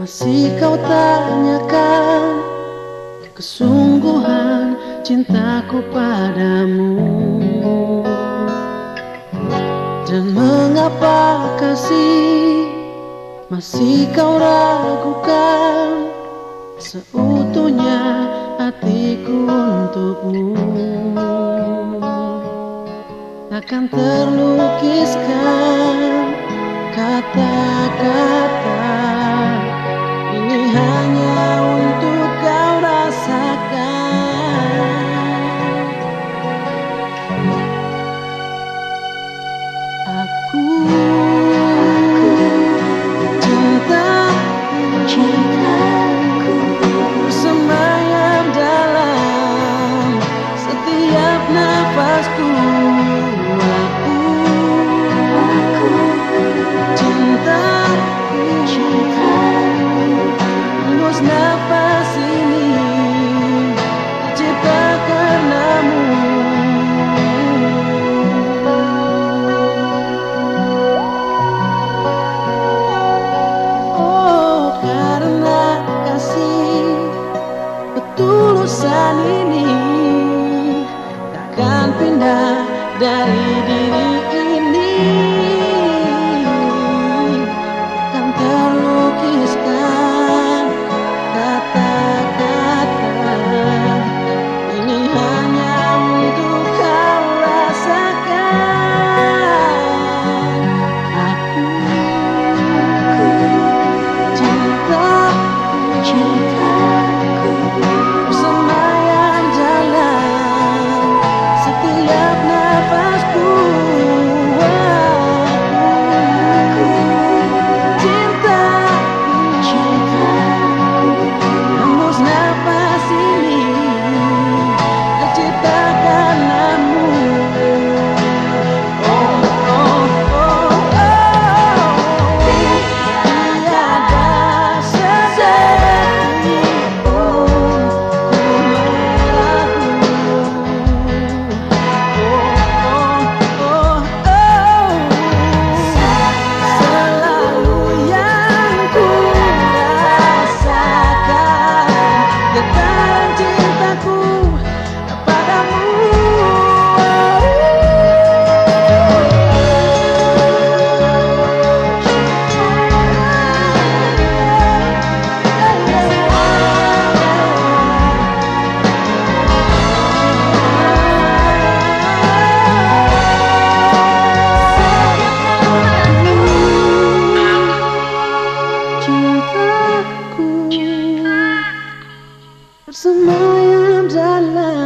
Masih kau tanyakan Kesungguhan cintaku padamu. Dan mengapa kasih Masih kau ragukan Seutuhnya hatiku untukmu? Akan terlukiskan kata ketulusan ini. Takkan pindah dari diri. But somehow I am.